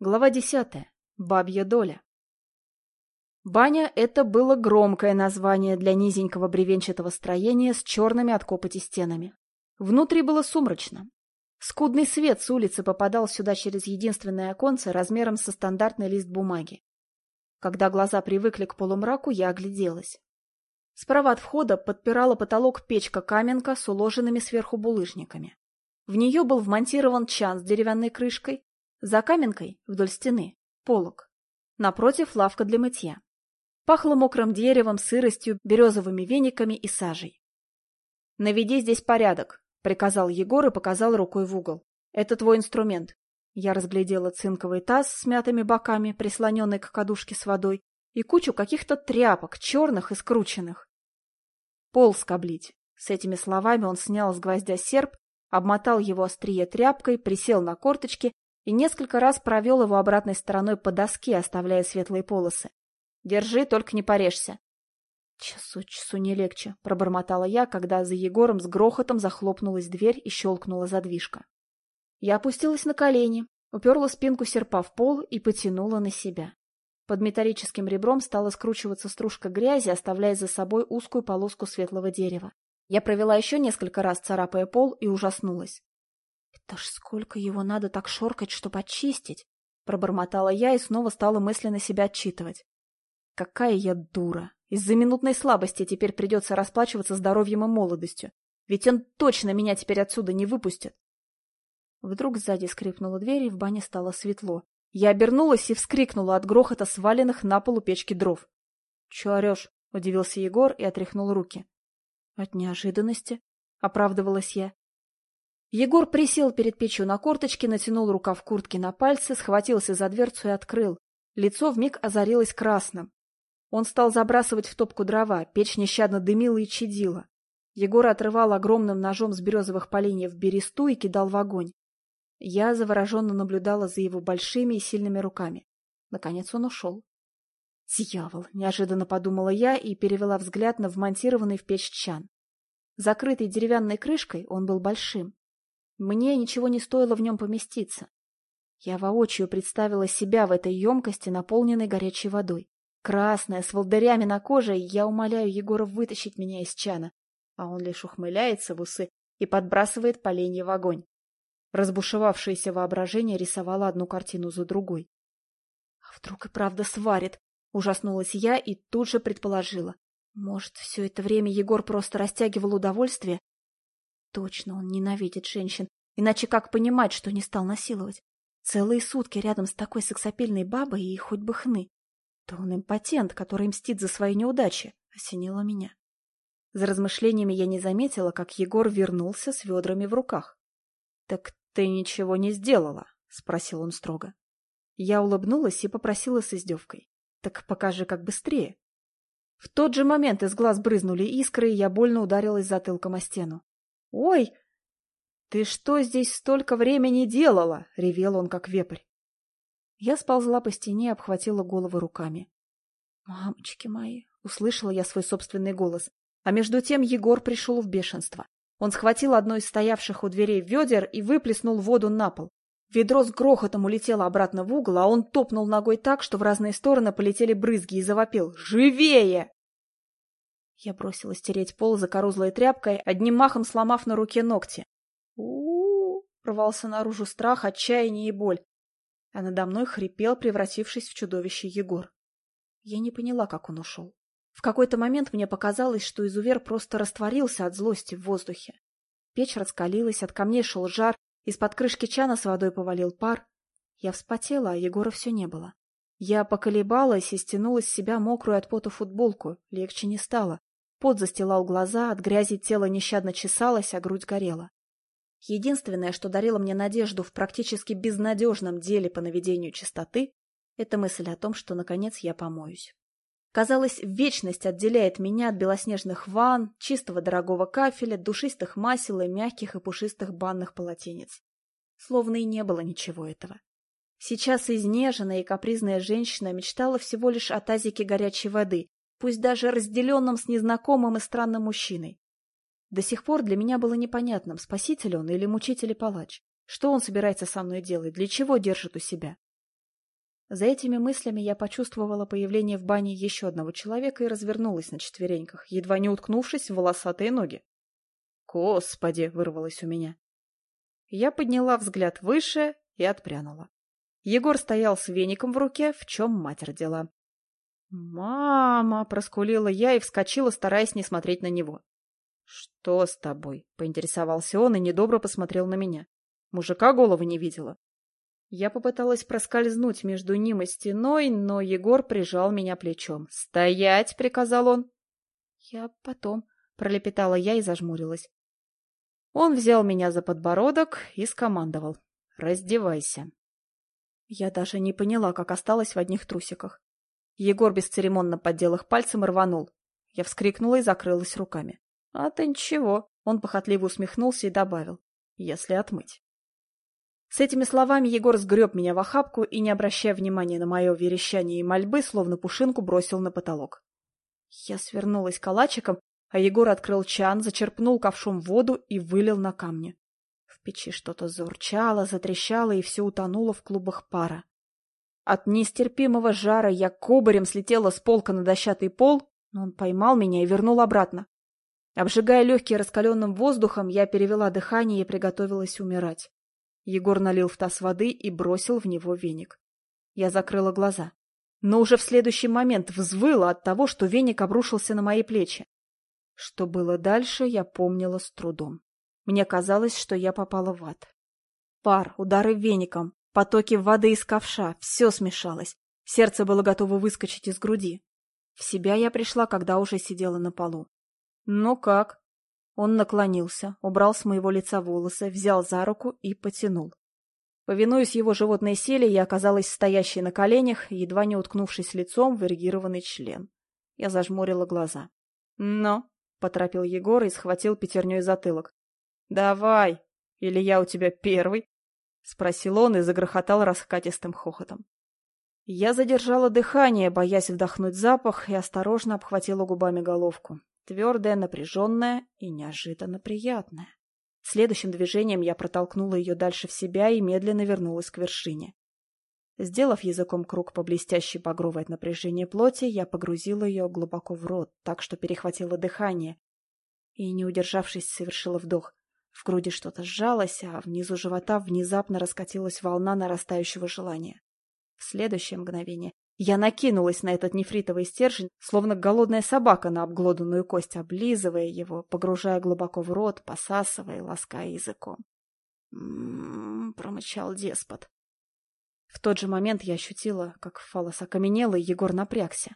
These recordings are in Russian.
Глава десятая. Бабья доля. Баня — это было громкое название для низенького бревенчатого строения с черными от копоти стенами. Внутри было сумрачно. Скудный свет с улицы попадал сюда через единственное оконце размером со стандартный лист бумаги. Когда глаза привыкли к полумраку, я огляделась. Справа от входа подпирала потолок печка-каменка с уложенными сверху булыжниками. В нее был вмонтирован чан с деревянной крышкой, за каменкой, вдоль стены, полок. Напротив лавка для мытья. Пахло мокрым деревом, сыростью, березовыми вениками и сажей. «Наведи здесь порядок», — приказал Егор и показал рукой в угол. «Это твой инструмент». Я разглядела цинковый таз с мятыми боками, прислоненный к кадушке с водой, и кучу каких-то тряпок, черных и скрученных. «Пол скоблить». С этими словами он снял с гвоздя серп, обмотал его острие тряпкой, присел на корточки и несколько раз провел его обратной стороной по доске, оставляя светлые полосы. «Держи, только не порежься». «Часу часу не легче», — пробормотала я, когда за Егором с грохотом захлопнулась дверь и щелкнула задвижка. Я опустилась на колени, уперла спинку серпа в пол и потянула на себя. Под металлическим ребром стала скручиваться стружка грязи, оставляя за собой узкую полоску светлого дерева. Я провела еще несколько раз, царапая пол, и ужаснулась. «Это ж сколько его надо так шоркать, чтобы очистить!» Пробормотала я и снова стала мысленно себя отчитывать. «Какая я дура! Из-за минутной слабости теперь придется расплачиваться здоровьем и молодостью. Ведь он точно меня теперь отсюда не выпустит!» Вдруг сзади скрипнула дверь, и в бане стало светло. Я обернулась и вскрикнула от грохота сваленных на полу печки дров. — Чё орёшь? — удивился Егор и отряхнул руки. — От неожиданности, — оправдывалась я. Егор присел перед печью на корточки, натянул рукав куртки на пальцы, схватился за дверцу и открыл. Лицо вмиг озарилось красным. Он стал забрасывать в топку дрова, печь нещадно дымила и чадила. Егор отрывал огромным ножом с березовых поленьев бересту и кидал в огонь. Я завороженно наблюдала за его большими и сильными руками. Наконец он ушел. «Дьявол!» — неожиданно подумала я и перевела взгляд на вмонтированный в печь чан. Закрытый деревянной крышкой он был большим. Мне ничего не стоило в нем поместиться. Я воочию представила себя в этой емкости, наполненной горячей водой. Красная, с волдырями на коже, я умоляю Егора вытащить меня из чана. А он лишь ухмыляется в усы и подбрасывает поленья в огонь. Разбушевавшееся воображение рисовало одну картину за другой. — А вдруг и правда сварит? — ужаснулась я и тут же предположила. Может, все это время Егор просто растягивал удовольствие, Точно он ненавидит женщин, иначе как понимать, что не стал насиловать? Целые сутки рядом с такой сексапильной бабой и хоть бы хны. То он импотент, который мстит за свои неудачи, осенило меня. За размышлениями я не заметила, как Егор вернулся с ведрами в руках. — Так ты ничего не сделала? — спросил он строго. Я улыбнулась и попросила с издевкой. — Так покажи как быстрее. В тот же момент из глаз брызнули искры, и я больно ударилась затылком о стену. «Ой, ты что здесь столько времени делала?» — ревел он, как вепрь. Я сползла по стене и обхватила голову руками. «Мамочки мои!» — услышала я свой собственный голос. А между тем Егор пришел в бешенство. Он схватил одно из стоявших у дверей ведер и выплеснул воду на пол. Ведро с грохотом улетело обратно в угол, а он топнул ногой так, что в разные стороны полетели брызги и завопил «Живее!». Я бросилась тереть пол закорузлой тряпкой, одним махом сломав на руке ногти. у, -у, -у рвался наружу страх, отчаяние и боль. А надо мной хрипел, превратившись в чудовище Егор. Я не поняла, как он ушел. В какой-то момент мне показалось, что изувер просто растворился от злости в воздухе. Печь раскалилась, от камней шел жар, из-под крышки чана с водой повалил пар. Я вспотела, а Егора все не было. Я поколебалась и стянула с себя мокрую от пота футболку. Легче не стало. Пот застилал глаза, от грязи тело нещадно чесалось, а грудь горела. Единственное, что дарило мне надежду в практически безнадежном деле по наведению чистоты, это мысль о том, что, наконец, я помоюсь. Казалось, вечность отделяет меня от белоснежных ванн, чистого дорогого кафеля, душистых масел и мягких и пушистых банных полотенец. Словно и не было ничего этого. Сейчас изнеженная и капризная женщина мечтала всего лишь о тазике горячей воды, пусть даже разделенном с незнакомым и странным мужчиной. До сих пор для меня было непонятным, спаситель он или мучитель и палач. Что он собирается со мной делать, для чего держит у себя? За этими мыслями я почувствовала появление в бане еще одного человека и развернулась на четвереньках, едва не уткнувшись в волосатые ноги. «Господи!» — вырвалось у меня. Я подняла взгляд выше и отпрянула. Егор стоял с веником в руке, в чем мать родила. «Мама!» — проскулила я и вскочила, стараясь не смотреть на него. «Что с тобой?» — поинтересовался он и недобро посмотрел на меня. Мужика головы не видела. Я попыталась проскользнуть между ним и стеной, но Егор прижал меня плечом. «Стоять!» — приказал он. «Я потом», — пролепетала я и зажмурилась. Он взял меня за подбородок и скомандовал. «Раздевайся». Я даже не поняла, как осталась в одних трусиках. Егор бесцеремонно поддел их пальцем и рванул. Я вскрикнула и закрылась руками. «А ты ничего», — он похотливо усмехнулся и добавил. «Если отмыть». С этими словами Егор сгреб меня в охапку и, не обращая внимания на мое верещание и мольбы, словно пушинку бросил на потолок. Я свернулась калачиком, а Егор открыл чан, зачерпнул ковшом воду и вылил на камни. В печи что-то заурчало, затрещало и все утонуло в клубах пара. От нестерпимого жара я кубарем слетела с полка на дощатый пол, но он поймал меня и вернул обратно. Обжигая легкие раскаленным воздухом, я перевела дыхание и приготовилась умирать. Егор налил в таз воды и бросил в него веник. Я закрыла глаза. Но уже в следующий момент взвыла от того, что веник обрушился на мои плечи. Что было дальше, я помнила с трудом. Мне казалось, что я попала в ад. Пар, удары веником, потоки воды из ковша — все смешалось. Сердце было готово выскочить из груди. В себя я пришла, когда уже сидела на полу. «Ну как?» Он наклонился, убрал с моего лица волосы, взял за руку и потянул. Повинуясь его животной силе, я оказалась стоящей на коленях, едва не уткнувшись лицом в эрегированный член. Я зажмурила глаза. «Но!» — поторопил Егор и схватил пятерней затылок. «Давай! Или я у тебя первый?» — спросил он и загрохотал раскатистым хохотом. Я задержала дыхание, боясь вдохнуть запах, и осторожно обхватила губами головку. Твердая, напряженная и неожиданно приятная. Следующим движением я протолкнула ее дальше в себя и медленно вернулась к вершине. Сделав языком круг по блестящей багровой от напряжения плоти, я погрузила ее глубоко в рот, так что перехватила дыхание. И, не удержавшись, совершила вдох. В груди что-то сжалось, а внизу живота внезапно раскатилась волна нарастающего желания. В следующее мгновение я накинулась на этот нефритовый стержень, словно голодная собака на обглоданную кость, облизывая его, погружая глубоко в рот, посасывая, лаская языком. «М-м-м», промычал деспот. В тот же момент я ощутила, как фалос окаменел, и Егор напрягся.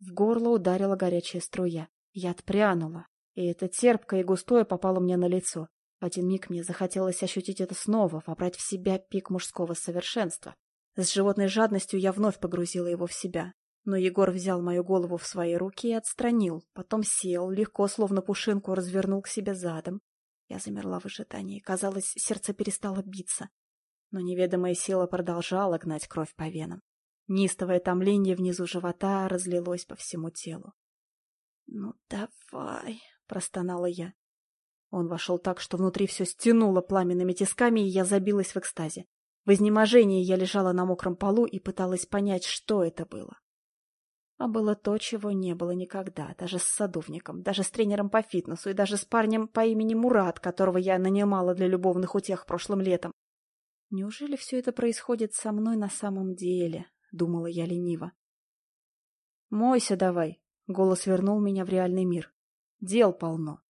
В горло ударила горячая струя. Я отпрянула, и это терпкое и густое попало мне на лицо. В один миг мне захотелось ощутить это снова, вобрать в себя пик мужского совершенства. С животной жадностью я вновь погрузила его в себя. Но Егор взял мою голову в свои руки и отстранил, потом сел, легко, словно пушинку, развернул к себе задом. Я замерла в ожидании. Казалось, сердце перестало биться. Но неведомая сила продолжала гнать кровь по венам. Нистовое томление внизу живота разлилось по всему телу. «Ну, давай», — простонала я. Он вошел так, что внутри все стянуло пламенными тисками, и я забилась в экстазе. В изнеможении я лежала на мокром полу и пыталась понять, что это было. А было то, чего не было никогда, даже с садовником, даже с тренером по фитнесу и даже с парнем по имени Мурат, которого я нанимала для любовных утех прошлым летом. Неужели все это происходит со мной на самом деле? Думала я лениво. «Мойся давай!» — голос вернул меня в реальный мир. «Дел полно!»